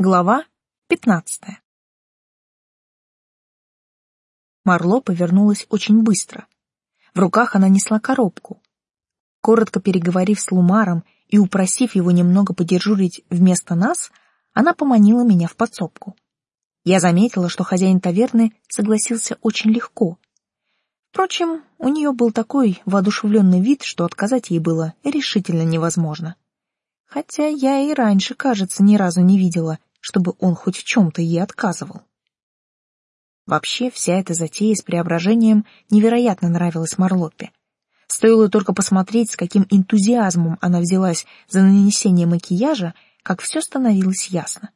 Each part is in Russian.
Глава пятнадцатая. Марло повернулась очень быстро. В руках она несла коробку. Коротко переговорив с Лумаром и упросив его немного подежурить вместо нас, она поманила меня в подсобку. Я заметила, что хозяин таверны согласился очень легко. Впрочем, у нее был такой воодушевленный вид, что отказать ей было решительно невозможно. Хотя я и раньше, кажется, ни разу не видела, чтобы он хоть в чем-то ей отказывал. Вообще, вся эта затея с преображением невероятно нравилась Марлоппе. Стоило только посмотреть, с каким энтузиазмом она взялась за нанесение макияжа, как все становилось ясно.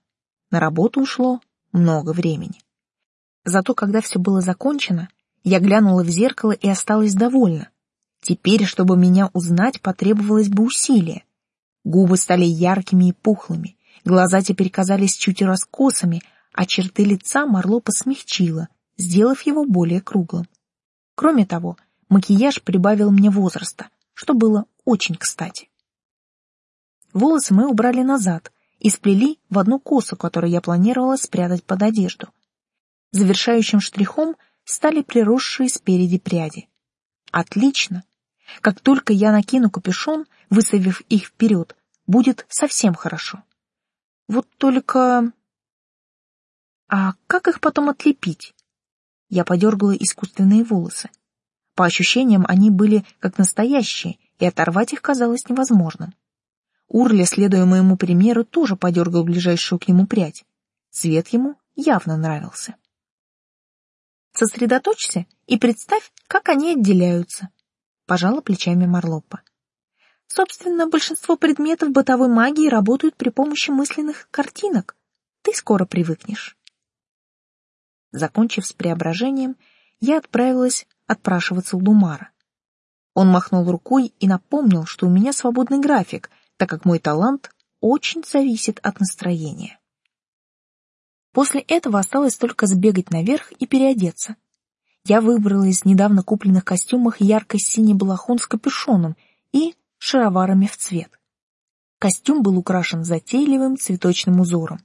На работу ушло много времени. Зато когда все было закончено, я глянула в зеркало и осталась довольна. Теперь, чтобы меня узнать, потребовалось бы усилие. Губы стали яркими и пухлыми, Глаза теперь казались чуть раскосыми, а черты лица Марло посмягчила, сделав его более круглым. Кроме того, макияж прибавил мне возраста, что было очень кстати. Волосы мы убрали назад и сплели в одну косу, которую я планировала спрятать под одежду. Завершающим штрихом стали приросшие спереди пряди. Отлично! Как только я накину капюшон, высовив их вперед, будет совсем хорошо. Вот только... А как их потом отлепить? Я подергала искусственные волосы. По ощущениям, они были как настоящие, и оторвать их казалось невозможным. Урля, следуя моему примеру, тоже подергал ближайшую к нему прядь. Цвет ему явно нравился. Сосредоточься и представь, как они отделяются. Пожала плечами Марлоппа. Собственно, большинство предметов бытовой магии работают при помощи мысленных картинок. Ты скоро привыкнешь. Закончив с преображением, я отправилась отпрашиваться у Лумара. Он махнул рукой и напомнил, что у меня свободный график, так как мой талант очень зависит от настроения. После этого осталось только сбегать наверх и переодеться. Я выбрала из недавно купленных костюмов ярко-синий балахон с капюшоном и шароварами в цвет. Костюм был украшен затейливым цветочным узором.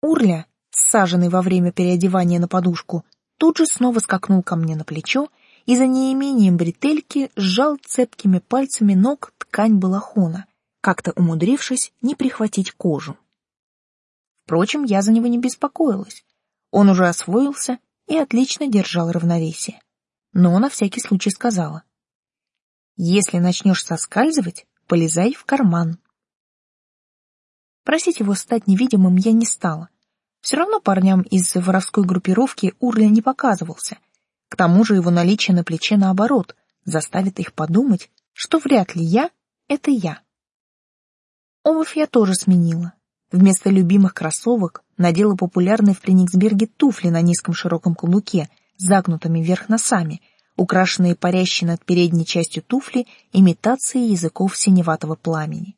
Урля, саженный во время переодевания на подушку, тут же снова скакнул ко мне на плечо и за неимением бретельки сжал цепкими пальцами ног ткань балахона, как-то умудрившись не прихватить кожу. Впрочем, я за него не беспокоилась. Он уже освоился и отлично держал равновесие. Но на всякий случай сказала. Если начнешь соскальзывать, полезай в карман. Просить его стать невидимым я не стала. Все равно парням из воровской группировки Урля не показывался. К тому же его наличие на плече наоборот заставит их подумать, что вряд ли я — это я. Обувь я тоже сменила. Вместо любимых кроссовок надела популярные в Прениксберге туфли на низком широком каблуке, загнутыми вверх носами — украшенные парящей над передней частью туфли имитацией языков синеватого пламени.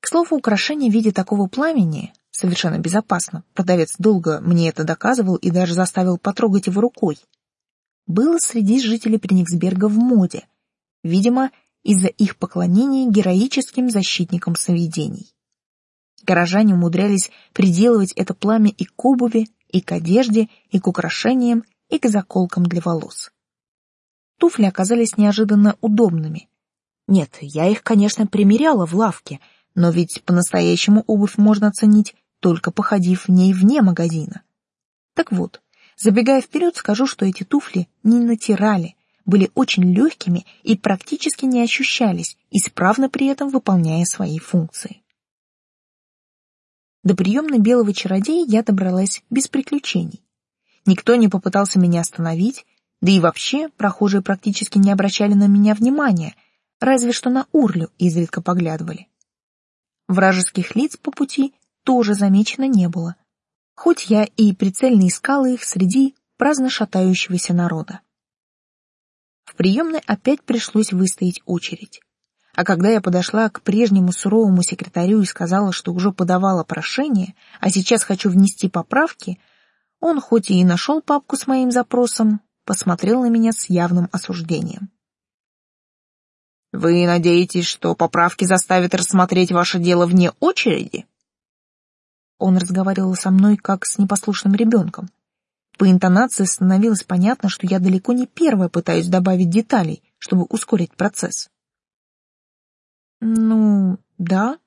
К слову, украшение в виде такого пламени совершенно безопасно. Продавец долго мне это доказывал и даже заставил потрогать его рукой. Было среди жителей Прениксберга в моде, видимо, из-за их поклонения героическим защитникам сновидений. Горожане умудрялись приделывать это пламя и к обуви, и к одежде, и к украшениям, и к заколкам для волос. Туфли оказались неожиданно удобными. Нет, я их, конечно, примеряла в лавке, но ведь по-настоящему обувь можно оценить, только походив в ней вне магазина. Так вот, забегая вперед, скажу, что эти туфли не натирали, были очень легкими и практически не ощущались, исправно при этом выполняя свои функции. До приемной белого чародея я добралась без приключений. Никто не попытался меня остановить, да и вообще прохожие практически не обращали на меня внимания, разве что на Урлю изредка поглядывали. Вражеских лиц по пути тоже замечено не было, хоть я и прицельно искала их среди праздно шатающегося народа. В приемной опять пришлось выстоять очередь. А когда я подошла к прежнему суровому секретарю и сказала, что уже подавала прошение, а сейчас хочу внести поправки — он хоть и нашел папку с моим запросом, посмотрел на меня с явным осуждением. «Вы надеетесь, что поправки заставят рассмотреть ваше дело вне очереди?» Он разговаривал со мной как с непослушным ребенком. По интонации становилось понятно, что я далеко не первая пытаюсь добавить деталей, чтобы ускорить процесс. Ну, да.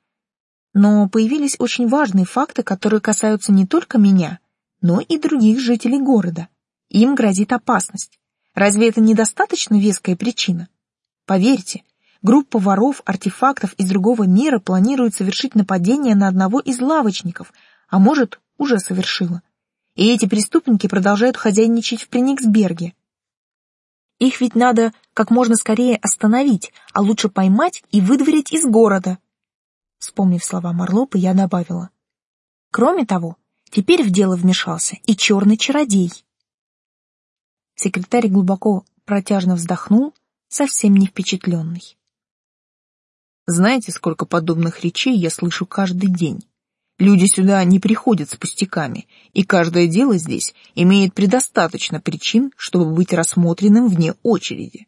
Но появились очень важные факты, которые касаются не только меня, но и других жителей города. Им грозит опасность. Разве это недостаточно веская причина? Поверьте, группа воров артефактов из другого мира планирует совершить нападение на одного из лавочников, а может, уже совершила. И эти преступники продолжают хозяйничать в Прениксберге. Их ведь надо как можно скорее остановить, а лучше поймать и выдворить из города. Вспомнив слова Марлопа, я добавила. Кроме того, теперь в дело вмешался и черный чародей. Секретарь глубоко протяжно вздохнул, совсем не впечатленный. Знаете, сколько подобных речей я слышу каждый день? Люди сюда не приходят с пустяками, и каждое дело здесь имеет предостаточно причин, чтобы быть рассмотренным вне очереди.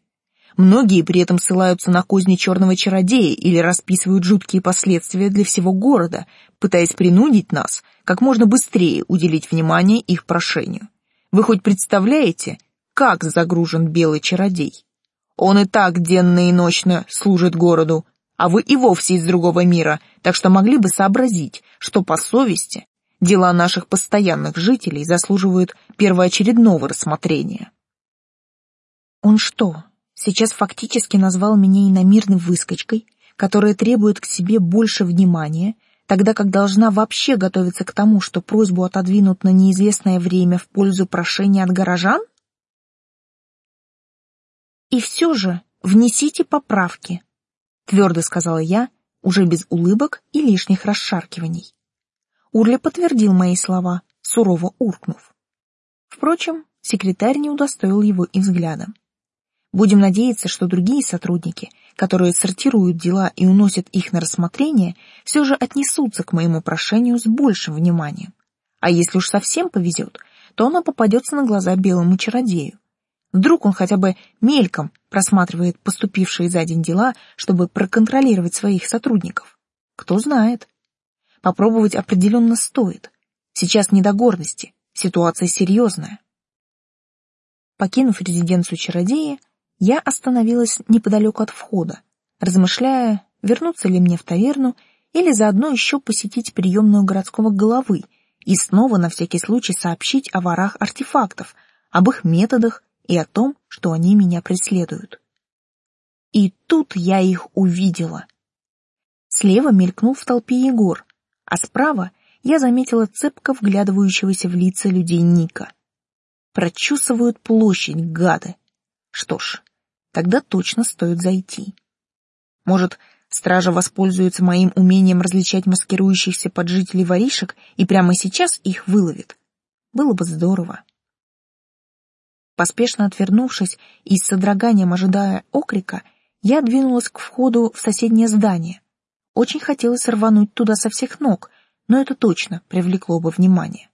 Многие при этом ссылаются на козни черного чародея или расписывают жуткие последствия для всего города, пытаясь принудить нас как можно быстрее уделить внимание их прошению. Вы хоть представляете, как загружен белый чародей? Он и так денно и ночно служит городу, а вы и вовсе из другого мира, так что могли бы сообразить, что по совести дела наших постоянных жителей заслуживают первоочередного рассмотрения. Он что, сейчас фактически назвал меня иномирной выскочкой, которая требует к себе больше внимания, тогда как должна вообще готовиться к тому, что просьбу отодвинут на неизвестное время в пользу прошения от горожан? И все же внесите поправки, твердо сказала я, уже без улыбок и лишних расшаркиваний. Урля подтвердил мои слова, сурово уркнув. Впрочем, секретарь не удостоил его и взглядом. Будем надеяться, что другие сотрудники, которые сортируют дела и уносят их на рассмотрение, все же отнесутся к моему прошению с большим вниманием. А если уж совсем повезет, то оно попадется на глаза белому чародею. Вдруг он хотя бы мельком просматривает поступившие за день дела, чтобы проконтролировать своих сотрудников. Кто знает. Попробовать определенно стоит. Сейчас не до гордости, ситуация серьезная. Покинув резиденцию чародея, я остановилась неподалеку от входа, размышляя, вернуться ли мне в таверну или заодно еще посетить приемную городского головы и снова на всякий случай сообщить о ворах артефактов, об их методах и о том, что они меня преследуют. И тут я их увидела. Слева мелькнул в толпе Егор, а справа я заметила цепко вглядывающегося в лица людей Ника. Прочесывают площадь, гады. Что ж, тогда точно стоит зайти. Может, стража воспользуется моим умением различать маскирующихся под жителей воришек и прямо сейчас их выловит. Было бы здорово. Поспешно отвернувшись и с содроганием ожидая окрика, я двинулась к входу в соседнее здание. Очень хотелось рвануть туда со всех ног, но это точно привлекло бы внимание.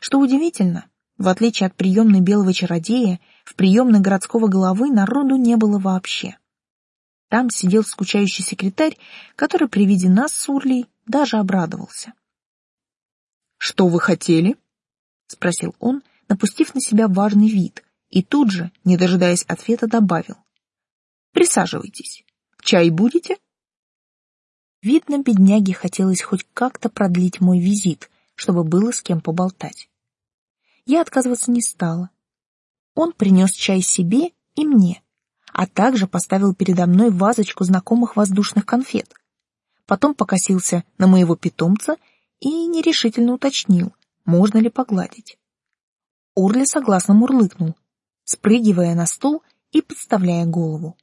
Что удивительно, в отличие от приемной белого чародея, в приемной городского головы народу не было вообще. Там сидел скучающий секретарь, который при виде нас с Урлей даже обрадовался. «Что вы хотели?» — спросил он, — напустив на себя важный вид, и тут же, не дожидаясь ответа, добавил. «Присаживайтесь. Чай будете?» Видно, бедняге хотелось хоть как-то продлить мой визит, чтобы было с кем поболтать. Я отказываться не стала. Он принес чай себе и мне, а также поставил передо мной вазочку знакомых воздушных конфет. Потом покосился на моего питомца и нерешительно уточнил, можно ли погладить. Урли согласно мурлыкнул, спрыгивая на стул и подставляя голову.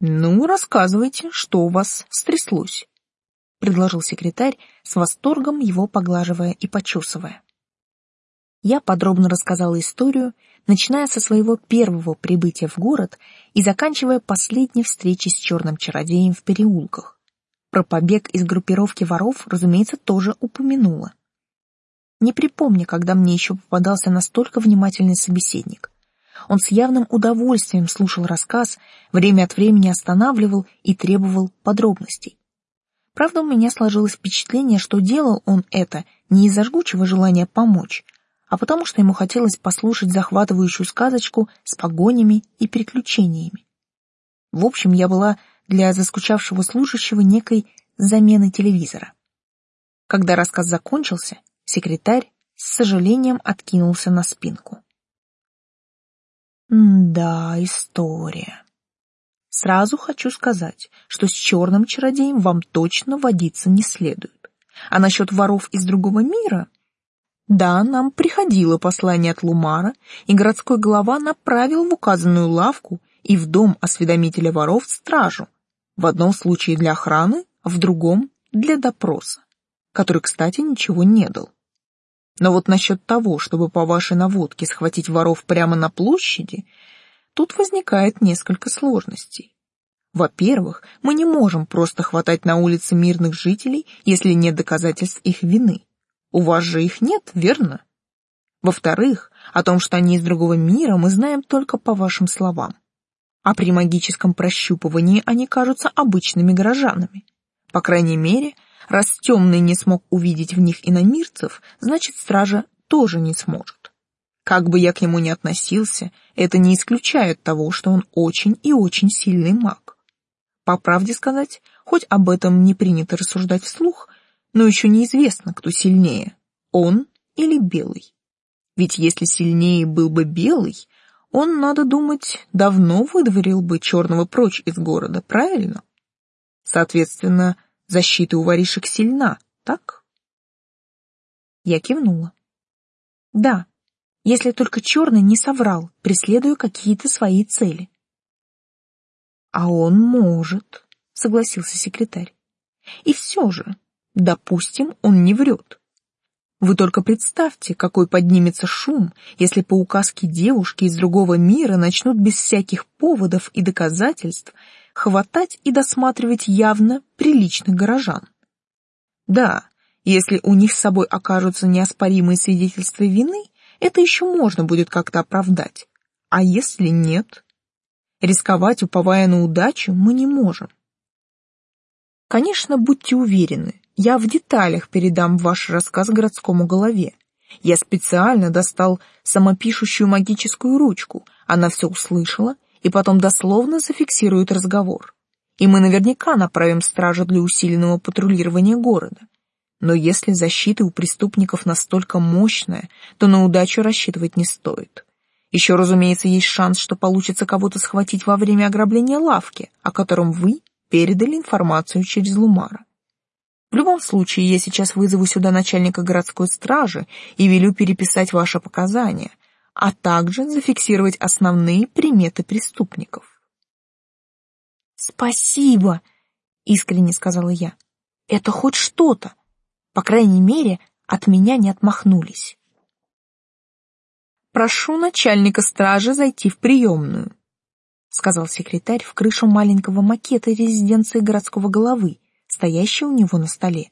«Ну, рассказывайте, что у вас стряслось», — предложил секретарь, с восторгом его поглаживая и почесывая. Я подробно рассказала историю, начиная со своего первого прибытия в город и заканчивая последней встречей с черным чародеем в переулках. Про побег из группировки воров, разумеется, тоже упомянула. Не припомню, когда мне еще попадался настолько внимательный собеседник. Он с явным удовольствием слушал рассказ, время от времени останавливал и требовал подробностей. Правда, у меня сложилось впечатление, что делал он это не из-за жгучего желания помочь, а потому что ему хотелось послушать захватывающую сказочку с погонями и приключениями. В общем, я была для заскучавшего служащего некой заменой телевизора. Когда рассказ закончился, секретарь с сожалением откинулся на спинку. «Да, история. Сразу хочу сказать, что с черным чародеем вам точно водиться не следует. А насчет воров из другого мира... Да, нам приходило послание от Лумара, и городской глава направил в указанную лавку и в дом осведомителя воров стражу, в одном случае для охраны, в другом — для допроса, который, кстати, ничего не дал. Но вот насчет того, чтобы по вашей наводке схватить воров прямо на площади, тут возникает несколько сложностей. Во-первых, мы не можем просто хватать на улице мирных жителей, если нет доказательств их вины. У вас же их нет, верно? Во-вторых, о том, что они из другого мира, мы знаем только по вашим словам. А при магическом прощупывании они кажутся обычными горожанами. По крайней мере, раз темный не смог увидеть в них иномирцев, значит, стража тоже не сможет. Как бы я к нему ни относился, это не исключает того, что он очень и очень сильный маг. По правде сказать, хоть об этом не принято рассуждать вслух, но еще неизвестно, кто сильнее, он или белый. Ведь если сильнее был бы белый, он, надо думать, давно выдворил бы черного прочь из города, правильно? Соответственно, защита у воришек сильна, так? Я кивнула. Да, если только черный не соврал, преследуя какие-то свои цели. А он может, согласился секретарь. И все же, Допустим, он не врет. Вы только представьте, какой поднимется шум, если по указке девушки из другого мира начнут без всяких поводов и доказательств хватать и досматривать явно приличных горожан. Да, если у них с собой окажутся неоспоримые свидетельства вины, это еще можно будет как-то оправдать. А если нет? Рисковать, уповая на удачу, мы не можем. Конечно, будьте уверены, я в деталях передам ваш рассказ городскому голове. Я специально достал самопишущую магическую ручку. Она все услышала и потом дословно зафиксирует разговор. И мы наверняка направим стража для усиленного патрулирования города. Но если защита у преступников настолько мощная, то на удачу рассчитывать не стоит. Еще, разумеется, есть шанс, что получится кого-то схватить во время ограбления лавки, о котором вы передали информацию через Лумара. В любом случае, я сейчас вызову сюда начальника городской стражи и велю переписать ваши показания, а также зафиксировать основные приметы преступников. «Спасибо!» — искренне сказала я. «Это хоть что-то. По крайней мере, от меня не отмахнулись». «Прошу начальника стражи зайти в приемную», — сказал секретарь в крышу маленького макета резиденции городского головы, стоящий у него на столе.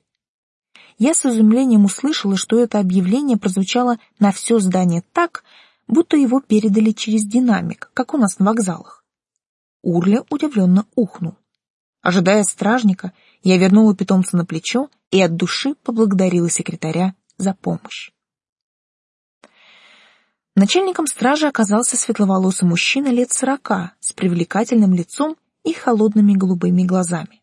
Я с изумлением услышала, что это объявление прозвучало на все здание так, будто его передали через динамик, как у нас на вокзалах. Урля удивленно ухнул. Ожидая стражника, я вернула питомца на плечо и от души поблагодарила секретаря за помощь. Начальником стражи оказался светловолосый мужчина лет сорока с привлекательным лицом и холодными голубыми глазами.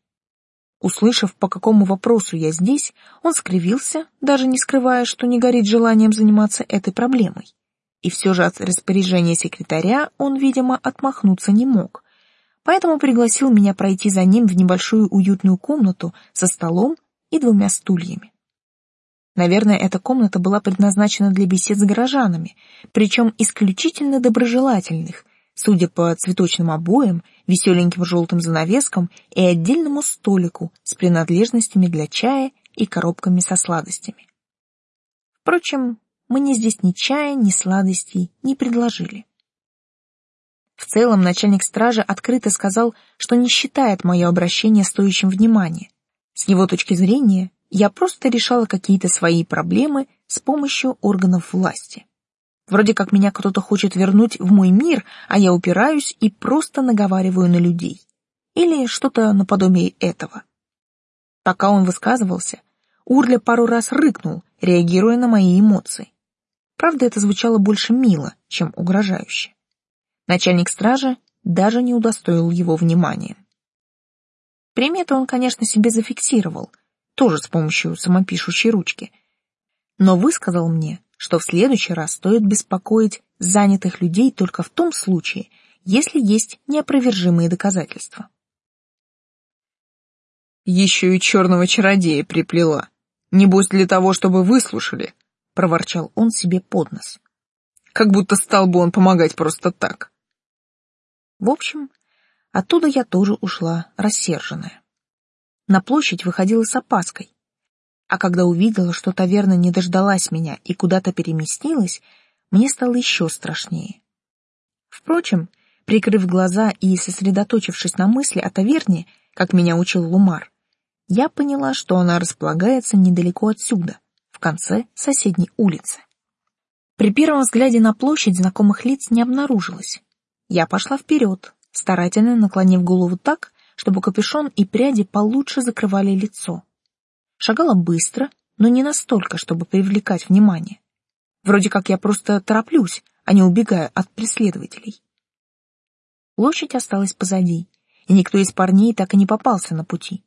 Услышав, по какому вопросу я здесь, он скривился, даже не скрывая, что не горит желанием заниматься этой проблемой. И все же от распоряжения секретаря он, видимо, отмахнуться не мог. Поэтому пригласил меня пройти за ним в небольшую уютную комнату со столом и двумя стульями. Наверное, эта комната была предназначена для бесед с горожанами, причем исключительно доброжелательных, судя по цветочным обоям, веселеньким желтым занавескам и отдельному столику с принадлежностями для чая и коробками со сладостями. Впрочем, мне здесь ни чая, ни сладостей не предложили. В целом начальник стражи открыто сказал, что не считает мое обращение стоящим внимания. С его точки зрения, я просто решала какие-то свои проблемы с помощью органов власти. Вроде как меня кто-то хочет вернуть в мой мир, а я упираюсь и просто наговариваю на людей. Или что-то наподобие этого. Пока он высказывался, Урля пару раз рыкнул, реагируя на мои эмоции. Правда, это звучало больше мило, чем угрожающе. Начальник стражи даже не удостоил его внимания. Приметы он, конечно, себе зафиксировал, тоже с помощью самопишущей ручки, но высказал мне, что в следующий раз стоит беспокоить занятых людей только в том случае, если есть неопровержимые доказательства. «Еще и черного чародея приплела. Небось для того, чтобы выслушали», — проворчал он себе под нос. «Как будто стал бы он помогать просто так». В общем, оттуда я тоже ушла рассерженная. На площадь выходила с опаской, а когда увидела, что таверна не дождалась меня и куда-то переместилась, мне стало еще страшнее. Впрочем, прикрыв глаза и сосредоточившись на мысли о таверне, как меня учил Лумар, я поняла, что она располагается недалеко отсюда, в конце соседней улицы. При первом взгляде на площадь знакомых лиц не обнаружилось. Я пошла вперед, старательно наклонив голову так, чтобы капюшон и пряди получше закрывали лицо. Шагала быстро, но не настолько, чтобы привлекать внимание. Вроде как я просто тороплюсь, а не убегаю от преследователей. Площадь осталась позади, и никто из парней так и не попался на пути.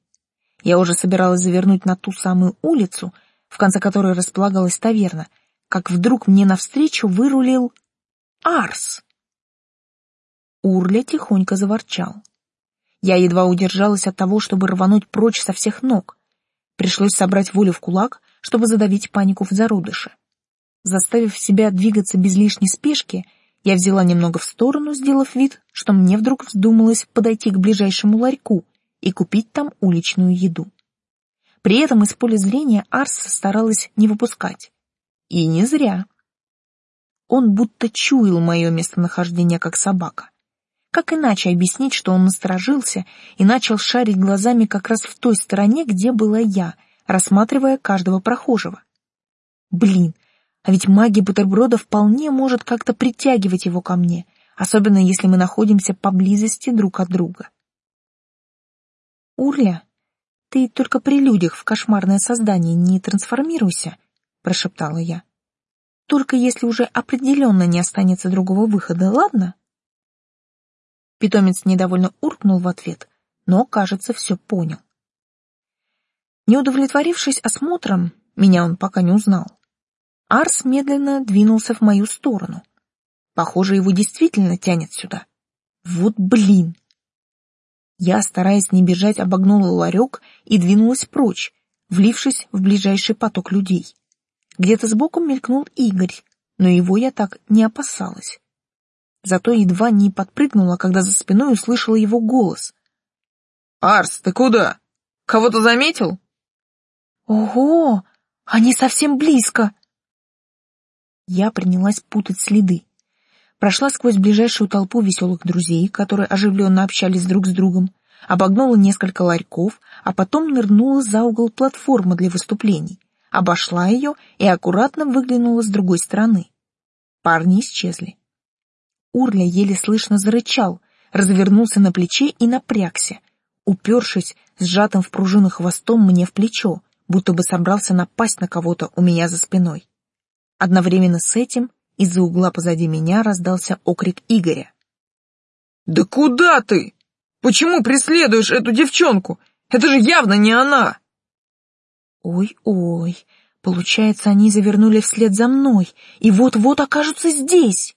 Я уже собиралась завернуть на ту самую улицу, в конце которой располагалась таверна, как вдруг мне навстречу вырулил Арс. Урля тихонько заворчал. Я едва удержалась от того, чтобы рвануть прочь со всех ног. Пришлось собрать волю в кулак, чтобы задавить панику в зародыше. Заставив себя двигаться без лишней спешки, я взяла немного в сторону, сделав вид, что мне вдруг вздумалось подойти к ближайшему ларьку и купить там уличную еду. При этом из поля зрения Арс старалась не выпускать. И не зря. Он будто чуял мое местонахождение как собака. Как иначе объяснить, что он насторожился и начал шарить глазами как раз в той стороне, где была я, рассматривая каждого прохожего? Блин, а ведь магия бутерброда вполне может как-то притягивать его ко мне, особенно если мы находимся поблизости друг от друга. «Урля, ты только при людях в кошмарное создание не трансформируйся», — прошептала я. «Только если уже определенно не останется другого выхода, ладно?» Питомец недовольно уркнул в ответ, но, кажется, все понял. Не удовлетворившись осмотром, меня он пока не узнал. Арс медленно двинулся в мою сторону. Похоже, его действительно тянет сюда. Вот блин! Я, стараясь не бежать, обогнула ларек и двинулась прочь, влившись в ближайший поток людей. Где-то сбоку мелькнул Игорь, но его я так не опасалась. Зато едва не подпрыгнула, когда за спиной услышала его голос. «Арс, ты куда? Кого-то заметил?» «Ого! Они совсем близко!» Я принялась путать следы. Прошла сквозь ближайшую толпу веселых друзей, которые оживленно общались друг с другом, обогнула несколько ларьков, а потом нырнула за угол платформы для выступлений, обошла ее и аккуратно выглянула с другой стороны. Парни исчезли. Урля еле слышно зарычал, развернулся на плече и напрягся, упершись сжатым в пружину хвостом мне в плечо, будто бы собрался напасть на кого-то у меня за спиной. Одновременно с этим из-за угла позади меня раздался окрик Игоря. «Да куда ты? Почему преследуешь эту девчонку? Это же явно не она!» «Ой-ой, получается, они завернули вслед за мной и вот-вот окажутся здесь!»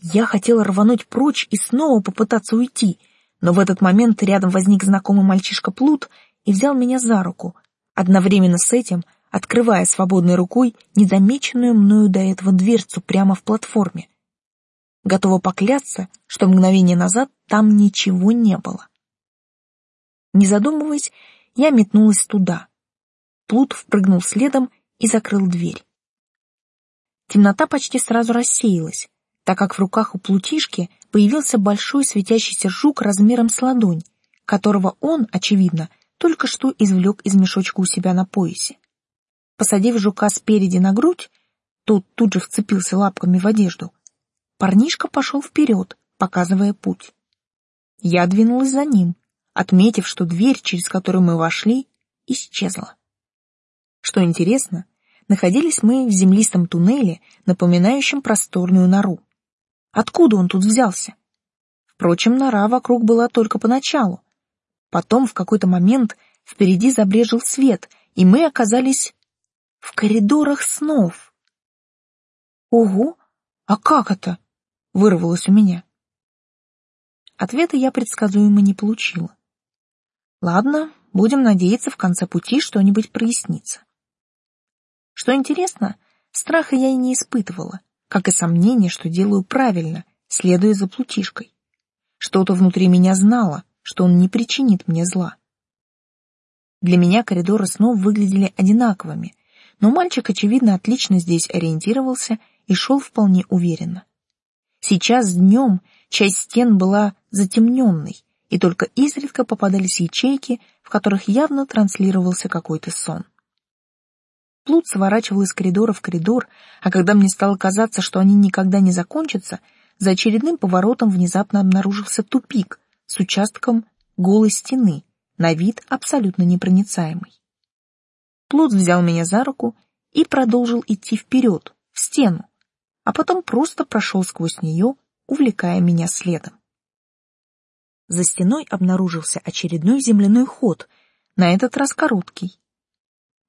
Я хотела рвануть прочь и снова попытаться уйти, но в этот момент рядом возник знакомый мальчишка Плут и взял меня за руку, одновременно с этим открывая свободной рукой незамеченную мною до этого дверцу прямо в платформе. Готова поклясться, что мгновение назад там ничего не было. Не задумываясь, я метнулась туда. Плут впрыгнул следом и закрыл дверь. Темнота почти сразу рассеялась, так как в руках у плутишки появился большой светящийся жук размером с ладонь, которого он, очевидно, только что извлек из мешочка у себя на поясе. Посадив жука спереди на грудь, тот тут же вцепился лапками в одежду, парнишка пошел вперед, показывая путь. Я двинулась за ним, отметив, что дверь, через которую мы вошли, исчезла. Что интересно, находились мы в землистом туннеле, напоминающем просторную нору. Откуда он тут взялся? Впрочем, нора вокруг была только поначалу. Потом в какой-то момент впереди забрежил свет, и мы оказались в коридорах снов. Ого, а как это? Вырвалось у меня. Ответа я предсказуемо не получила. Ладно, будем надеяться, в конце пути что-нибудь прояснится. Что интересно, страха я и не испытывала, как и сомнения, что делаю правильно, следуя за плутишкой. Что-то внутри меня знало, что он не причинит мне зла. Для меня коридоры снов выглядели одинаковыми, но мальчик, очевидно, отлично здесь ориентировался и шел вполне уверенно. Сейчас днем часть стен была затемненной, и только изредка попадались ячейки, в которых явно транслировался какой-то сон. Плут сворачивал из коридора в коридор, а когда мне стало казаться, что они никогда не закончатся, за очередным поворотом внезапно обнаружился тупик с участком голой стены, на вид абсолютно непроницаемый. Плут взял меня за руку и продолжил идти вперед, в стену, а потом просто прошел сквозь нее, увлекая меня следом. За стеной обнаружился очередной земляной ход, на этот раз короткий.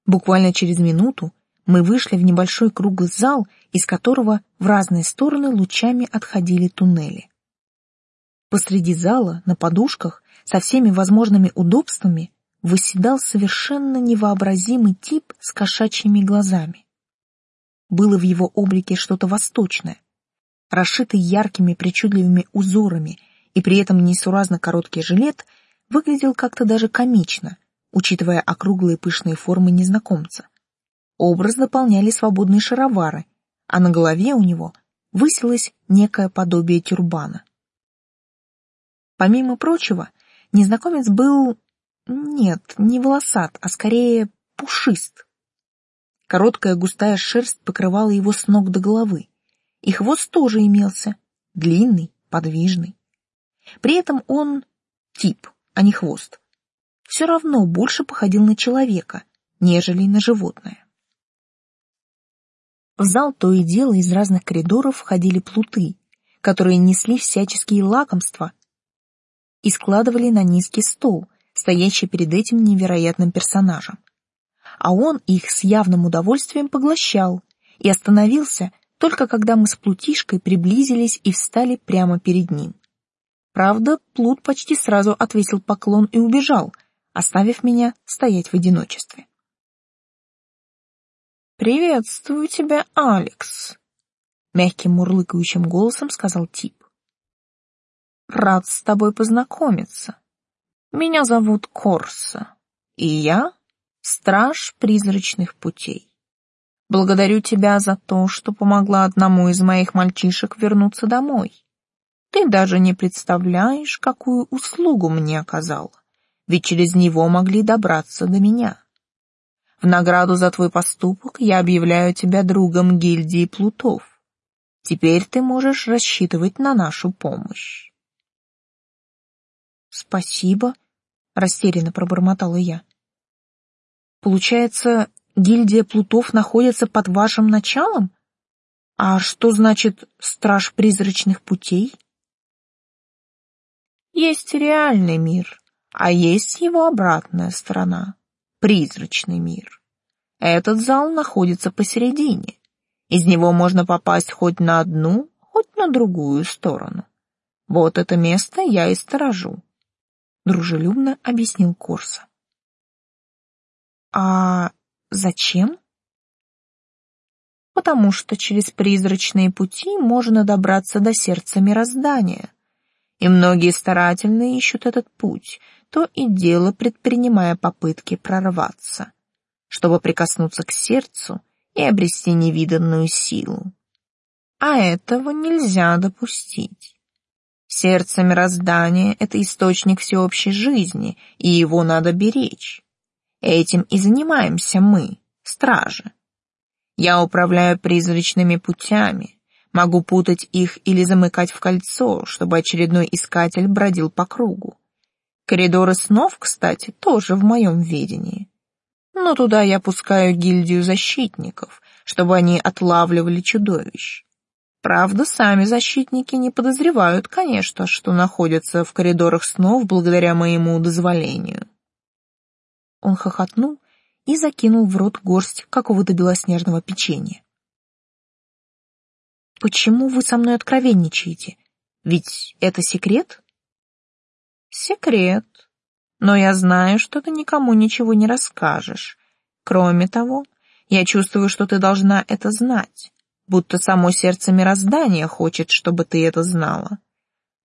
Буквально через минуту мы вышли в небольшой круглый зал, из которого в разные стороны лучами отходили туннели. Посреди зала, на подушках, со всеми возможными удобствами, восседал совершенно невообразимый тип с кошачьими глазами. Было в его облике что-то восточное, расшитый яркими причудливыми узорами, и при этом несуразно короткий жилет выглядел как-то даже комично, учитывая округлые пышные формы незнакомца. Образ дополняли свободные шаровары, а на голове у него высилось некое подобие тюрбана. Помимо прочего, незнакомец был... нет, не волосат, а скорее пушист. Короткая густая шерсть покрывала его с ног до головы, и хвост тоже имелся, длинный, подвижный. При этом он тип, а не хвост. Все равно больше походил на человека, нежели на животное. В зал то и дело из разных коридоров входили плуты, которые несли всяческие лакомства и складывали на низкий стол, стоящий перед этим невероятным персонажем. А он их с явным удовольствием поглощал и остановился только когда мы с плутишкой приблизились и встали прямо перед ним. Правда, плут почти сразу отвесил поклон и убежал, оставив меня стоять в одиночестве. «Приветствую тебя, Алекс», — мягким мурлыкающим голосом сказал тип. «Рад с тобой познакомиться. Меня зовут Корса, и я — страж призрачных путей. Благодарю тебя за то, что помогла одному из моих мальчишек вернуться домой. Ты даже не представляешь, какую услугу мне оказал, ведь через него могли добраться до меня. В награду за твой поступок я объявляю тебя другом гильдии плутов. Теперь ты можешь рассчитывать на нашу помощь. Спасибо, растерянно пробормотала я. Получается, гильдия плутов находится под вашим началом? А что значит страж призрачных путей? Есть реальный мир, а есть его обратная сторона призрачный мир. Этот зал находится посередине. Из него можно попасть хоть на одну, хоть на другую сторону. Вот это место я и сторожу, — дружелюбно объяснил Корса. А зачем? Потому что через призрачные пути можно добраться до сердца мироздания, и многие старательно ищут этот путь, то и дело предпринимая попытки прорваться, чтобы прикоснуться к сердцу и обрести невиданную силу. А этого нельзя допустить. Сердце мироздания — это источник всеобщей жизни, и его надо беречь. Этим и занимаемся мы, стражи. Я управляю призрачными путями, могу путать их или замыкать в кольцо, чтобы очередной искатель бродил по кругу. Коридоры снов, кстати, тоже в моем ведении. Но туда я пускаю гильдию защитников, чтобы они отлавливали чудовищ. Правда, сами защитники не подозревают, конечно, что находятся в коридорах снов благодаря моему дозволению. Он хохотнул и закинул в рот горсть какого-то белоснежного печенья. «Почему вы со мной откровенничаете? Ведь это секрет?» «Секрет. Но я знаю, что ты никому ничего не расскажешь. Кроме того, я чувствую, что ты должна это знать будто само сердце мироздания хочет, чтобы ты это знала.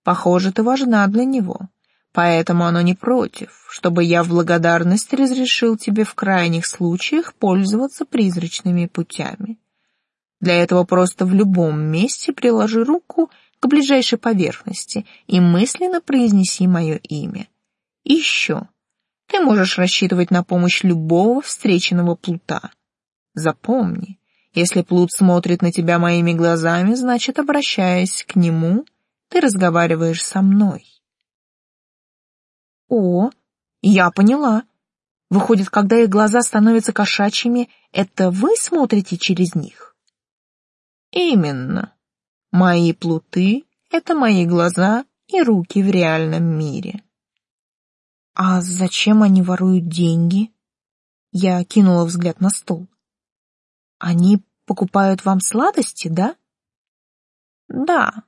Похоже, ты важна для него, поэтому оно не против, чтобы я в благодарность разрешил тебе в крайних случаях пользоваться призрачными путями. Для этого просто в любом месте приложи руку к ближайшей поверхности и мысленно произнеси мое имя. И еще, ты можешь рассчитывать на помощь любого встреченного плута. Запомни, если Плут смотрит на тебя моими глазами, значит, обращаясь к нему, ты разговариваешь со мной. О, я поняла. Выходит, когда их глаза становятся кошачьими, это вы смотрите через них? Именно. Мои плуты — это мои глаза и руки в реальном мире. А зачем они воруют деньги? Я кинула взгляд на стол. Они покупают вам сладости, да? Да.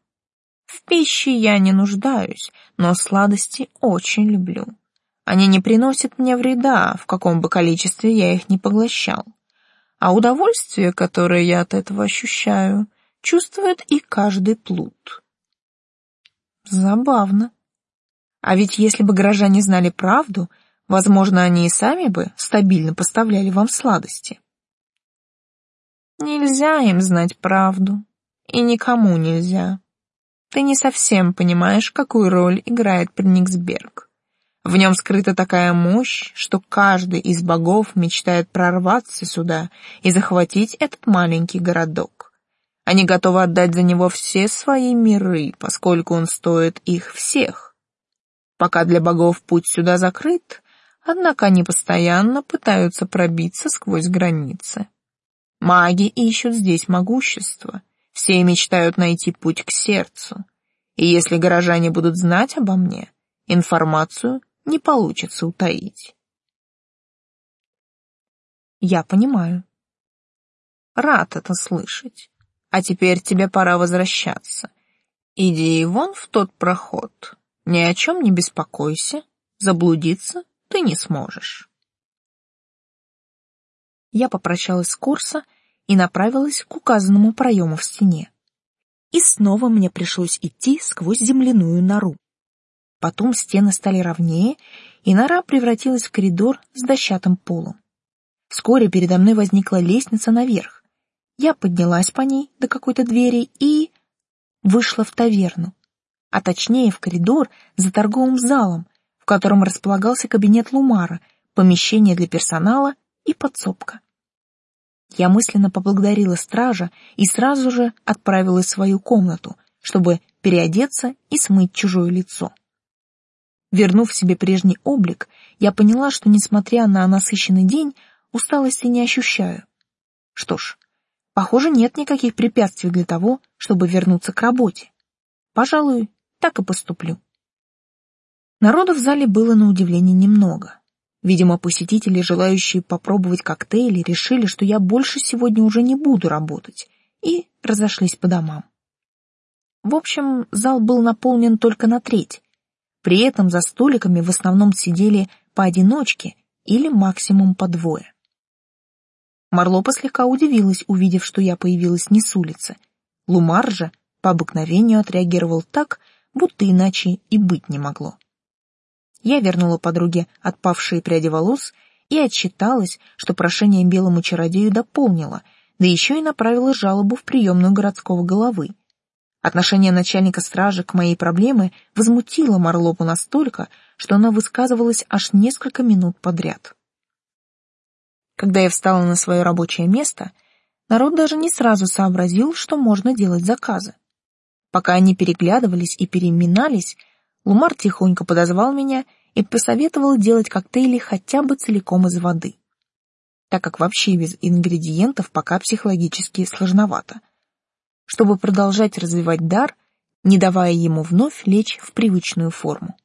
В пище я не нуждаюсь, но сладости очень люблю. Они не приносят мне вреда, в каком бы количестве я их не поглощал. А удовольствие, которое я от этого ощущаю, чувствует и каждый плут. Забавно. А ведь если бы горожане знали правду, возможно, они и сами бы стабильно поставляли вам сладости. Нельзя им знать правду. И никому нельзя. Ты не совсем понимаешь, какую роль играет Прениксберг. В нем скрыта такая мощь, что каждый из богов мечтает прорваться сюда и захватить этот маленький городок. Они готовы отдать за него все свои миры, поскольку он стоит их всех. Пока для богов путь сюда закрыт, однако они постоянно пытаются пробиться сквозь границы. Маги ищут здесь могущество. Все мечтают найти путь к сердцу. И если горожане будут знать обо мне, информацию не получится утаить. Я понимаю. Рад это слышать. А теперь тебе пора возвращаться. Иди вон в тот проход. Ни о чем не беспокойся. Заблудиться ты не сможешь я попрощалась с курса и направилась к указанному проему в стене. И снова мне пришлось идти сквозь земляную нору. Потом стены стали ровнее, и нора превратилась в коридор с дощатым полом. Вскоре передо мной возникла лестница наверх. Я поднялась по ней до какой-то двери и... вышла в таверну, а точнее в коридор за торговым залом, в котором располагался кабинет Лумара, помещение для персонала и подсобка. Я мысленно поблагодарила стража и сразу же отправилась в свою комнату, чтобы переодеться и смыть чужое лицо. Вернув себе прежний облик, я поняла, что, несмотря на насыщенный день, усталости не ощущаю. Что ж, похоже, нет никаких препятствий для того, чтобы вернуться к работе. Пожалуй, так и поступлю. Народу в зале было на удивление немного. Видимо, посетители, желающие попробовать коктейли, решили, что я больше сегодня уже не буду работать, и разошлись по домам. В общем, зал был наполнен только на треть. При этом за столиками в основном сидели поодиночке или максимум по двое. Марлопа слегка удивилась, увидев, что я появилась не с улицы. Лумар же по обыкновению отреагировал так, будто иначе и быть не могло. Я вернула подруге отпавшие пряди волос и отчиталась, что прошение белому чародею дополнила, да еще и направила жалобу в приемную городского головы. Отношение начальника стражи к моей проблеме возмутило Марлопу настолько, что она высказывалась аж несколько минут подряд. Когда я встала на свое рабочее место, народ даже не сразу сообразил, что можно делать заказы. Пока они переглядывались и переминались, Лумар тихонько подозвал меня и посоветовал делать коктейли хотя бы целиком из воды, так как вообще без ингредиентов пока психологически сложновато. Чтобы продолжать развивать дар, не давая ему вновь лечь в привычную форму.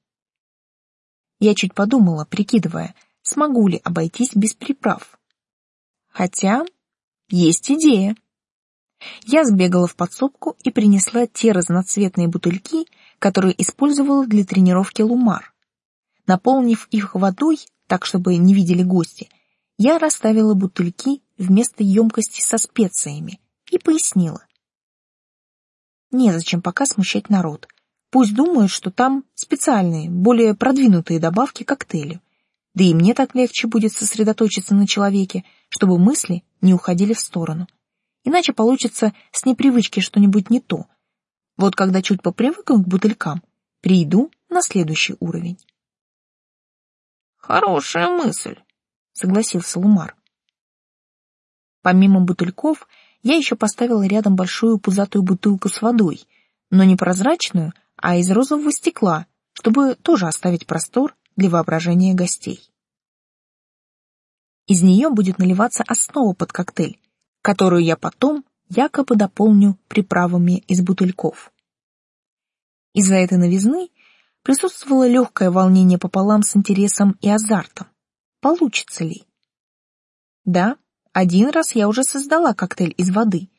Я чуть подумала, прикидывая, смогу ли обойтись без приправ. Хотя есть идея. Я сбегала в подсобку и принесла те разноцветные бутыльки, которые использовала для тренировки лумар. Наполнив их водой, так чтобы не видели гости, я расставила бутыльки вместо емкости со специями и пояснила. Незачем пока смущать народ. Пусть думают, что там специальные, более продвинутые добавки к коктейлю. Да и мне так легче будет сосредоточиться на человеке, чтобы мысли не уходили в сторону. Иначе получится с непривычки что-нибудь не то. Вот когда чуть попривыкну к бутылькам, перейду на следующий уровень. Хорошая мысль, согласился Лумар. Помимо бутыльков, я еще поставила рядом большую пузатую бутылку с водой, но не прозрачную, а из розового стекла, чтобы тоже оставить простор для воображения гостей. Из нее будет наливаться основа под коктейль, которую я потом якобы дополню приправами из бутыльков. Из-за этой новизны присутствовало легкое волнение пополам с интересом и азартом. Получится ли? Да, один раз я уже создала коктейль из воды,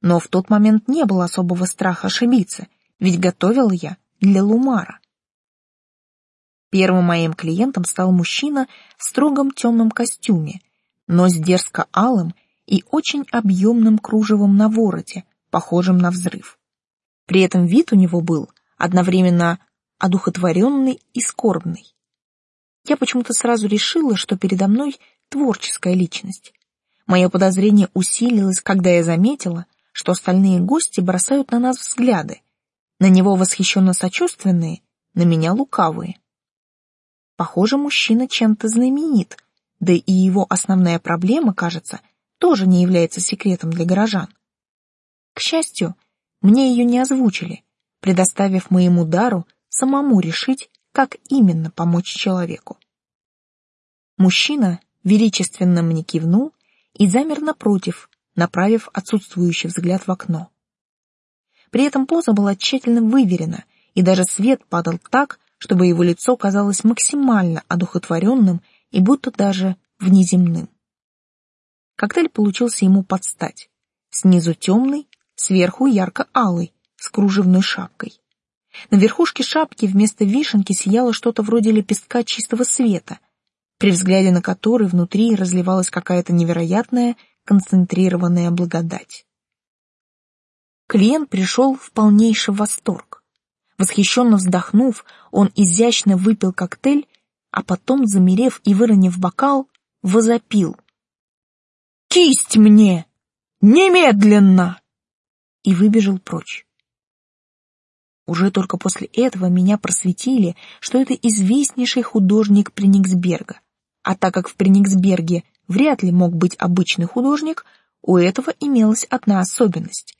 но в тот момент не было особого страха ошибиться, ведь готовила я для Лумара. Первым моим клиентом стал мужчина в строгом темном костюме, но с дерзко-алым и очень объемным кружевом на вороте, похожим на взрыв. При этом вид у него был одновременно одухотворенный и скорбный. Я почему-то сразу решила, что передо мной творческая личность. Мое подозрение усилилось, когда я заметила, что остальные гости бросают на нас взгляды. На него восхищенно сочувственные, на меня лукавые. Похоже, мужчина чем-то знаменит, да и его основная проблема, кажется, тоже не является секретом для горожан. К счастью, мне ее не озвучили, предоставив моему дару самому решить, как именно помочь человеку. Мужчина величественно мне кивнул и замер напротив, направив отсутствующий взгляд в окно. При этом поза была тщательно выверена, и даже свет падал так, чтобы его лицо казалось максимально одухотворенным и будто даже внеземным. Коктейль получился ему под стать. Снизу темный, сверху ярко-алый, с кружевной шапкой. На верхушке шапки вместо вишенки сияло что-то вроде лепестка чистого света, при взгляде на который внутри разливалась какая-то невероятная концентрированная благодать. Клиент пришел в полнейший восторг. Восхищенно вздохнув, он изящно выпил коктейль, а потом, замерев и выронив бокал, возопил. «Кисть мне! Немедленно!» и выбежал прочь. Уже только после этого меня просветили, что это известнейший художник Прениксберга. А так как в Прениксберге вряд ли мог быть обычный художник, у этого имелась одна особенность.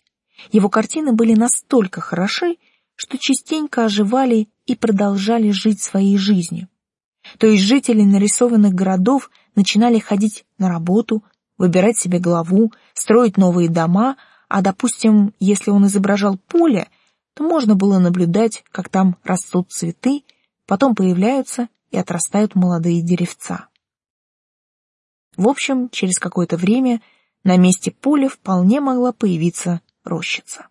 Его картины были настолько хороши, что частенько оживали и продолжали жить своей жизнью. То есть жители нарисованных городов начинали ходить на работу, выбирать себе главу, строить новые дома, а, допустим, если он изображал поле, то можно было наблюдать, как там растут цветы, потом появляются и отрастают молодые деревца. В общем, через какое-то время на месте поля вполне могла появиться рощица.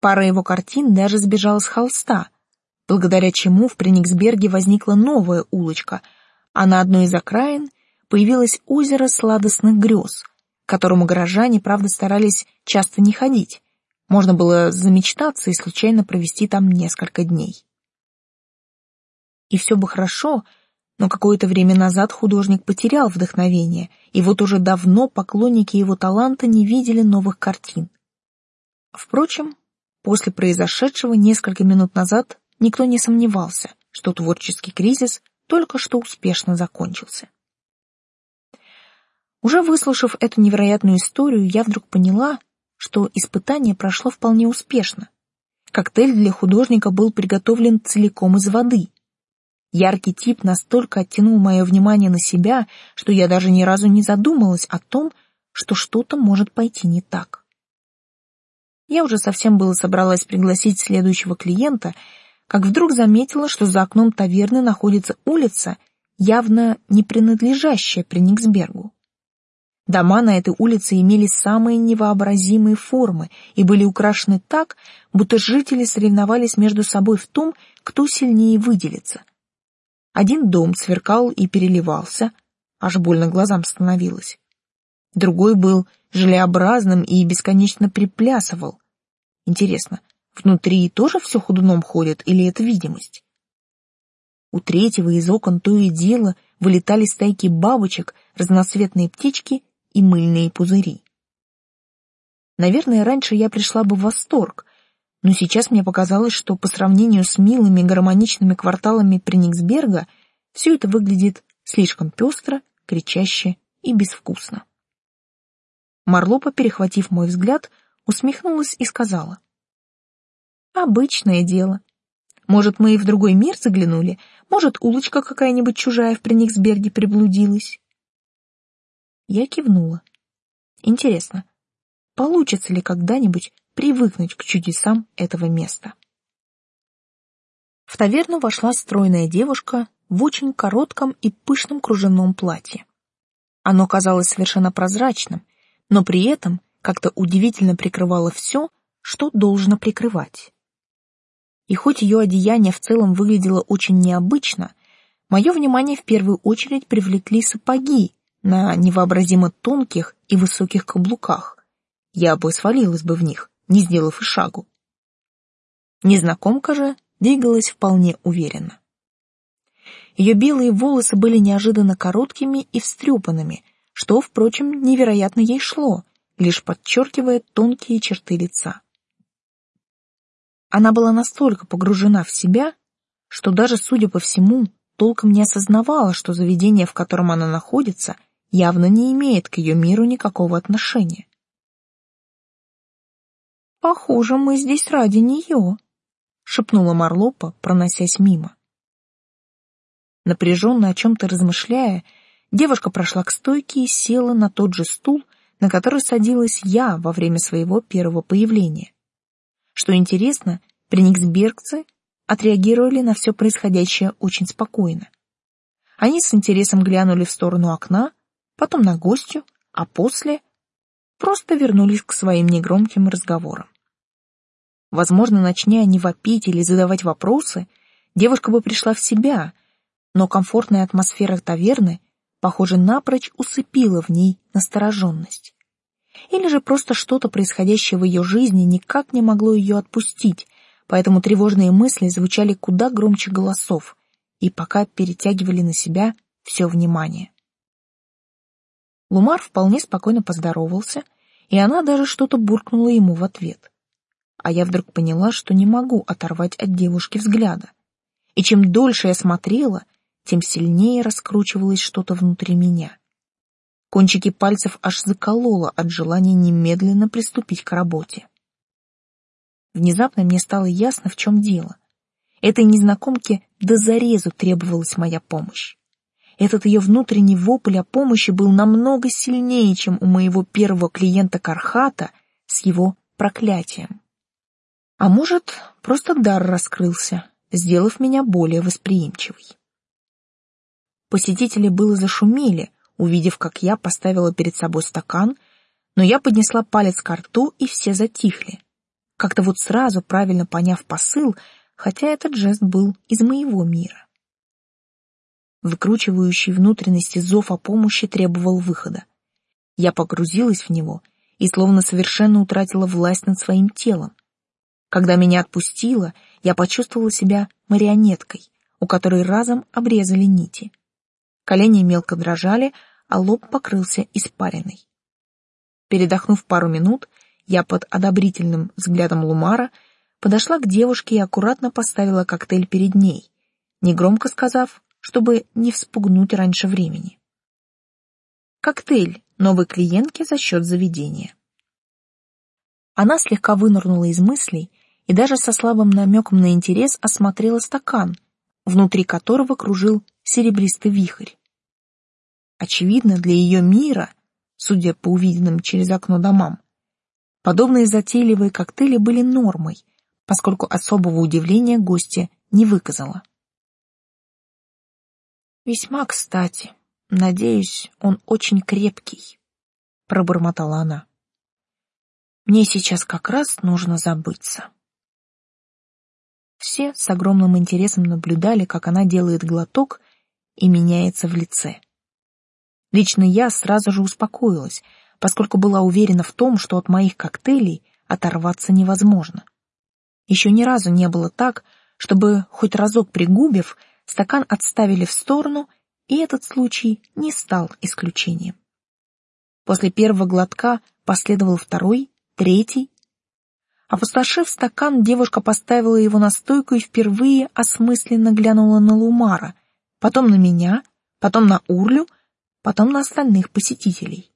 Пара его картин даже сбежала с холста, благодаря чему в Прениксберге возникла новая улочка, а на одной из окраин появилось озеро сладостных грез, к которому горожане, правда, старались часто не ходить. Можно было замечтаться и случайно провести там несколько дней. И все бы хорошо, но какое-то время назад художник потерял вдохновение, и вот уже давно поклонники его таланта не видели новых картин. Впрочем, После произошедшего несколько минут назад никто не сомневался, что творческий кризис только что успешно закончился. Уже выслушав эту невероятную историю, я вдруг поняла, что испытание прошло вполне успешно. Коктейль для художника был приготовлен целиком из воды. Яркий тип настолько оттянул мое внимание на себя, что я даже ни разу не задумалась о том, что что-то может пойти не так. Я уже совсем было собралась пригласить следующего клиента, как вдруг заметила, что за окном таверны находится улица, явно не принадлежащая Прениксбергу. Дома на этой улице имели самые невообразимые формы и были украшены так, будто жители соревновались между собой в том, кто сильнее выделится. Один дом сверкал и переливался, аж больно глазам становилось. Другой был желеобразным и бесконечно приплясывал. Интересно, внутри тоже все ходуном ходит или это видимость? У третьего из окон то и дело вылетали стайки бабочек, разноцветные птички и мыльные пузыри. Наверное, раньше я пришла бы в восторг, но сейчас мне показалось, что по сравнению с милыми гармоничными кварталами Прениксберга все это выглядит слишком пестро, кричаще и безвкусно. Марлопа, перехватив мой взгляд, усмехнулась и сказала. «Обычное дело. Может, мы и в другой мир заглянули, может, улочка какая-нибудь чужая в Прениксберге приблудилась?» Я кивнула. Интересно, получится ли когда-нибудь привыкнуть к чудесам этого места? В таверну вошла стройная девушка в очень коротком и пышном кружевном платье. Оно казалось совершенно прозрачным, но при этом как-то удивительно прикрывало все, что должно прикрывать. И хоть ее одеяние в целом выглядело очень необычно, мое внимание в первую очередь привлекли сапоги на невообразимо тонких и высоких каблуках. Я бы свалилась бы в них, не сделав и шагу. Незнакомка же двигалась вполне уверенно. Ее белые волосы были неожиданно короткими и встрепанными, что, впрочем, невероятно ей шло, лишь подчеркивая тонкие черты лица. Она была настолько погружена в себя, что даже, судя по всему, толком не осознавала, что заведение, в котором она находится, явно не имеет к ее миру никакого отношения. «Похоже, мы здесь ради нее», — шепнула Марлопа, проносясь мимо. Напряженно о чем-то размышляя, Девушка прошла к стойке и села на тот же стул, на который садилась я во время своего первого появления. Что интересно, прениксбергцы отреагировали на все происходящее очень спокойно. Они с интересом глянули в сторону окна, потом на гостью, а после просто вернулись к своим негромким разговорам. Возможно, начни они вопить или задавать вопросы, девушка бы пришла в себя, но комфортная атмосфера таверны похоже, напрочь усыпила в ней настороженность. Или же просто что-то, происходящее в ее жизни, никак не могло ее отпустить, поэтому тревожные мысли звучали куда громче голосов и пока перетягивали на себя все внимание. Лумар вполне спокойно поздоровался, и она даже что-то буркнула ему в ответ. А я вдруг поняла, что не могу оторвать от девушки взгляда. И чем дольше я смотрела, тем сильнее раскручивалось что-то внутри меня. Кончики пальцев аж закололо от желания немедленно приступить к работе. Внезапно мне стало ясно, в чем дело. Этой незнакомке до зарезу требовалась моя помощь. Этот ее внутренний вопль о помощи был намного сильнее, чем у моего первого клиента Кархата с его проклятием. А может, просто дар раскрылся, сделав меня более восприимчивой. Посетители было зашумели, увидев, как я поставила перед собой стакан, но я поднесла палец к рту, и все затихли. Как-то вот сразу правильно поняв посыл, хотя этот жест был из моего мира. Выкручивающий внутренности зов о помощи требовал выхода. Я погрузилась в него и словно совершенно утратила власть над своим телом. Когда меня отпустило, я почувствовала себя марионеткой, у которой разом обрезали нити колени мелко дрожали, а лоб покрылся испариной. Передохнув пару минут, я под одобрительным взглядом Лумара подошла к девушке и аккуратно поставила коктейль перед ней, негромко сказав, чтобы не вспугнуть раньше времени. Коктейль новой клиентки за счет заведения. Она слегка вынырнула из мыслей и даже со слабым намеком на интерес осмотрела стакан, внутри которого кружил серебристый вихрь. Очевидно, для ее мира, судя по увиденным через окно домам, подобные затейливые коктейли были нормой, поскольку особого удивления гостья не выказала. «Весьма кстати. Надеюсь, он очень крепкий», — пробормотала она. «Мне сейчас как раз нужно забыться». Все с огромным интересом наблюдали, как она делает глоток и меняется в лице. Лично я сразу же успокоилась, поскольку была уверена в том, что от моих коктейлей оторваться невозможно. Еще ни разу не было так, чтобы, хоть разок пригубив, стакан отставили в сторону, и этот случай не стал исключением. После первого глотка последовал второй, третий. Опустошив стакан, девушка поставила его на стойку и впервые осмысленно глянула на Лумара, потом на меня, потом на Урлю, потом на остальных посетителей.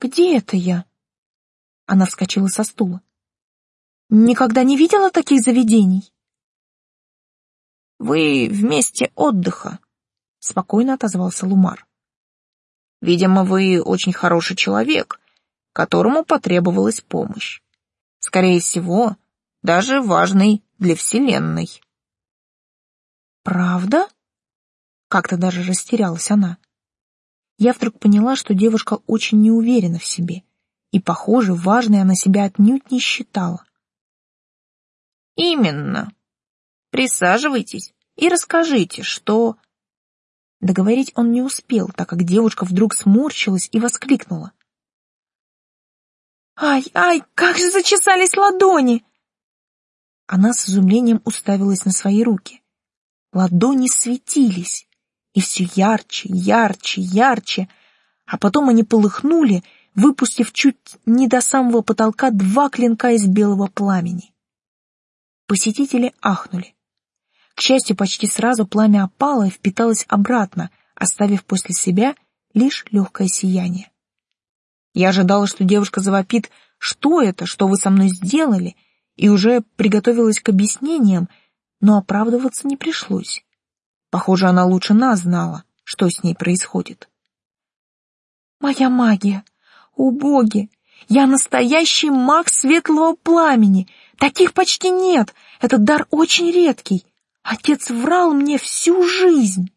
«Где это я?» Она вскочила со стула. «Никогда не видела таких заведений?» «Вы в месте отдыха», — спокойно отозвался Лумар. «Видимо, вы очень хороший человек, которому потребовалась помощь. Скорее всего, даже важный для Вселенной». «Правда?» — как-то даже растерялась она. Я вдруг поняла, что девушка очень неуверена в себе, и, похоже, важной она себя отнюдь не считала. «Именно», Присаживайтесь и расскажите, что...» Договорить он не успел, так как девушка вдруг сморщилась и воскликнула. «Ай, ай, как же зачесались ладони!» Она с изумлением уставилась на свои руки. Ладони светились, и все ярче, ярче, ярче, а потом они полыхнули, выпустив чуть не до самого потолка два клинка из белого пламени. Посетители ахнули. К счастью, почти сразу пламя опало и впиталось обратно, оставив после себя лишь легкое сияние. Я ожидала, что девушка завопит «Что это? Что вы со мной сделали?» и уже приготовилась к объяснениям, но оправдываться не пришлось. Похоже, она лучше нас знала, что с ней происходит. «Моя магия! О, боги! Я настоящий маг светлого пламени! Таких почти нет! Этот дар очень редкий! Отец врал мне всю жизнь.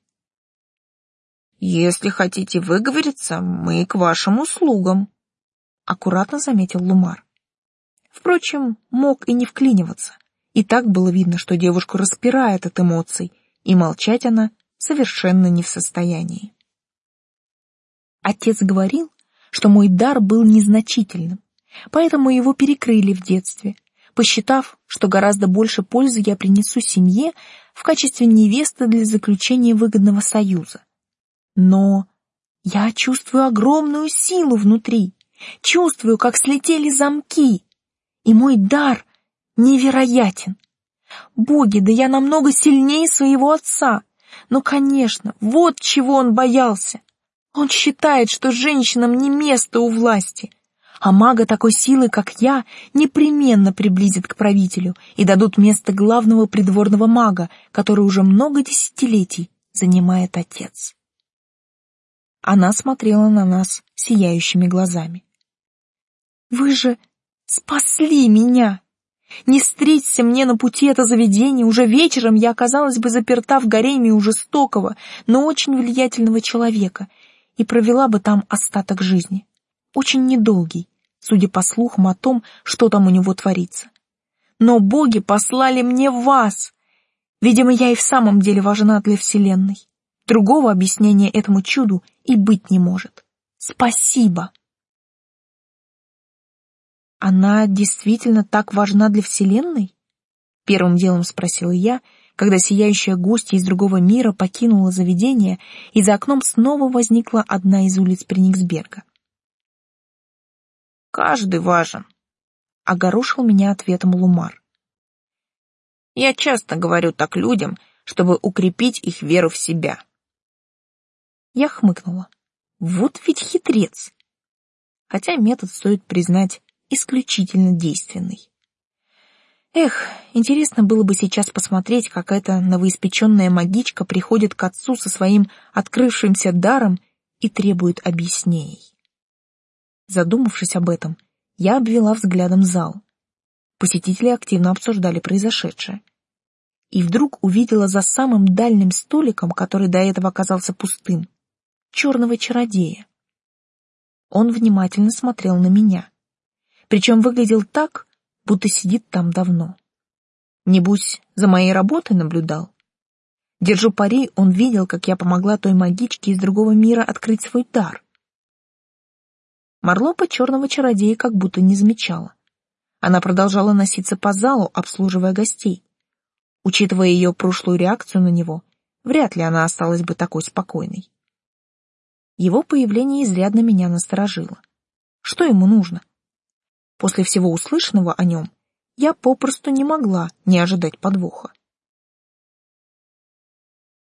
Если хотите выговориться, мы к вашим услугам, аккуратно заметил Лумар. Впрочем, мог и не вклиниваться. И так было видно, что девушку распирает от эмоций, и молчать она совершенно не в состоянии. Отец говорил, что мой дар был незначительным, поэтому его перекрыли в детстве, посчитав, что гораздо больше пользы я принесу семье в качестве невесты для заключения выгодного союза. Но я чувствую огромную силу внутри, чувствую, как слетели замки, и мой дар невероятен. Боги, да я намного сильнее своего отца. Но, конечно, вот чего он боялся. Он считает, что женщинам не место у власти, а мага такой силы, как я, непременно приблизит к правителю и дадут место главного придворного мага, который уже много десятилетий занимает отец. Она смотрела на нас сияющими глазами. «Вы же спасли меня! Не встреться мне на пути это заведение, уже вечером я оказалась бы заперта в гареме у жестокого, но очень влиятельного человека и провела бы там остаток жизни очень недолгий, судя по слухам о том, что там у него творится. Но боги послали мне вас. Видимо, я и в самом деле важна для Вселенной. Другого объяснения этому чуду и быть не может. Спасибо. Она действительно так важна для Вселенной? Первым делом спросила я, когда сияющая гостья из другого мира покинула заведение, и за окном снова возникла одна из улиц Прениксберга. Каждый важен. Огорошил меня ответом Лумар. Я часто говорю так людям, чтобы укрепить их веру в себя. Я хмыкнула. Вот ведь хитрец. Хотя метод стоит признать исключительно действенный. Эх, интересно было бы сейчас посмотреть, как эта новоиспеченная магичка приходит к отцу со своим открывшимся даром и требует объяснений. Задумавшись об этом, я обвела взглядом зал. Посетители активно обсуждали произошедшее. И вдруг увидела за самым дальним столиком, который до этого оказался пустым, черного чародея. Он внимательно смотрел на меня. Причем выглядел так, будто сидит там давно. Небось, за моей работой наблюдал. Держу пари, он видел, как я помогла той магичке из другого мира открыть свой дар. Марлопа черного чародея как будто не замечала. Она продолжала носиться по залу, обслуживая гостей. Учитывая ее прошлую реакцию на него, вряд ли она осталась бы такой спокойной. Его появление изрядно меня насторожило. Что ему нужно? После всего услышанного о нем я попросту не могла не ожидать подвоха.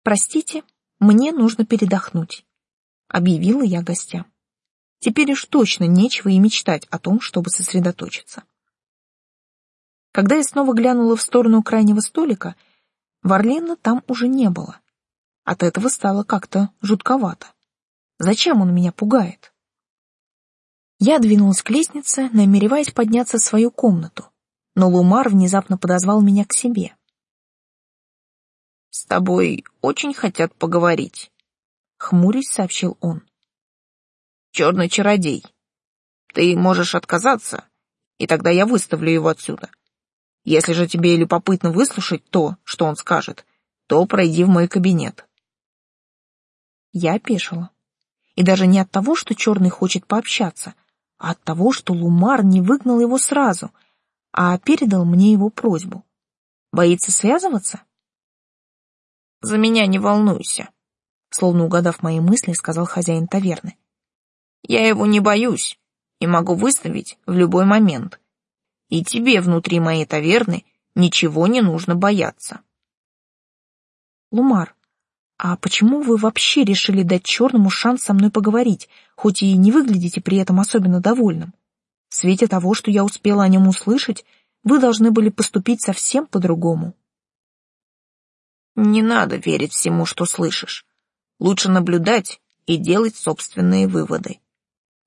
«Простите, мне нужно передохнуть», — объявила я гостям. Теперь уж точно нечего и мечтать о том, чтобы сосредоточиться. Когда я снова глянула в сторону крайнего столика, Варлена там уже не было. От этого стало как-то жутковато. Зачем он меня пугает? Я двинулась к лестнице, намереваясь подняться в свою комнату, но Лумар внезапно подозвал меня к себе. «С тобой очень хотят поговорить», — хмурясь сообщил он. «Черный чародей. Ты можешь отказаться, и тогда я выставлю его отсюда. Если же тебе любопытно выслушать то, что он скажет, то пройди в мой кабинет». Я опешила. И даже не от того, что черный хочет пообщаться — от того, что Лумар не выгнал его сразу, а передал мне его просьбу. Боится связываться? «За меня не волнуйся», — словно угадав мои мысли, сказал хозяин таверны. «Я его не боюсь и могу выставить в любой момент. И тебе внутри моей таверны ничего не нужно бояться». «Лумар, а почему вы вообще решили дать черному шанс со мной поговорить, хоть и не выглядите при этом особенно довольным? В свете того, что я успела о нем услышать, вы должны были поступить совсем по-другому. Не надо верить всему, что слышишь. Лучше наблюдать и делать собственные выводы.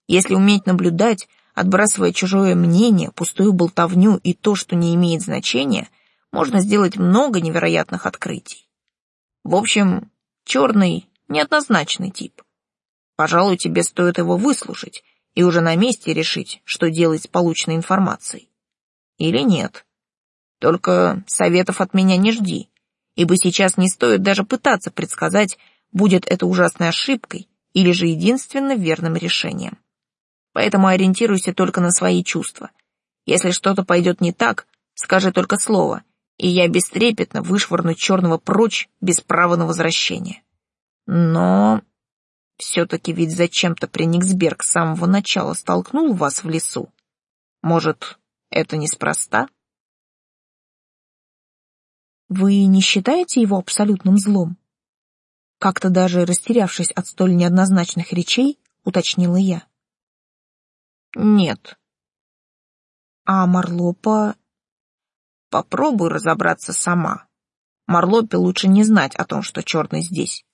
Если уметь наблюдать, отбрасывая чужое мнение, пустую болтовню и то, что не имеет значения, можно сделать много невероятных открытий. В общем, Черный, неоднозначный тип. Пожалуй, тебе стоит его выслушать и уже на месте решить, что делать с полученной информацией. Или нет. Только советов от меня не жди, ибо сейчас не стоит даже пытаться предсказать, будет это ужасной ошибкой или же единственно верным решением. Поэтому ориентируйся только на свои чувства. Если что-то пойдет не так, скажи только слово, и я бестрепетно вышвырну черного прочь без права на возвращение. Но все-таки ведь зачем-то Прениксберг с самого начала столкнул вас в лесу. Может, это неспроста? Вы не считаете его абсолютным злом? Как-то даже растерявшись от столь неоднозначных речей, уточнила я. Нет. А Марлопа Попробуй разобраться сама. Марлопе лучше не знать о том, что черный здесь.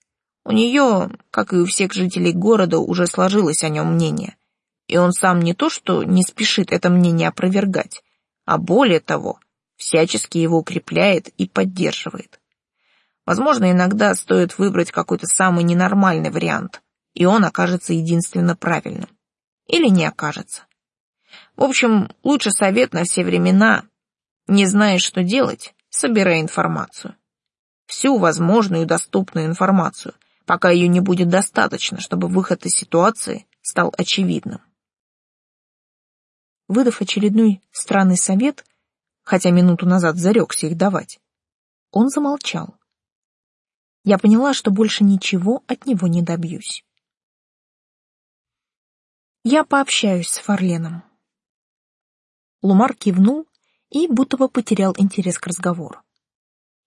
У нее, как и у всех жителей города, уже сложилось о нем мнение. И он сам не то что не спешит это мнение опровергать, а более того, всячески его укрепляет и поддерживает. Возможно, иногда стоит выбрать какой-то самый ненормальный вариант, и он окажется единственно правильным. Или не окажется. В общем, лучший совет на все времена не знаешь, что делать, собирай информацию. Всю возможную и доступную информацию, пока ее не будет достаточно, чтобы выход из ситуации стал очевидным. Выдав очередной странный совет, хотя минуту назад зарекся их давать, он замолчал. Я поняла, что больше ничего от него не добьюсь. Я пообщаюсь с Фарленом. Лумар кивнул и будто бы потерял интерес к разговору.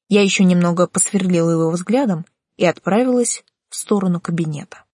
Я еще немного посверлила его взглядом и отправилась в сторону кабинета.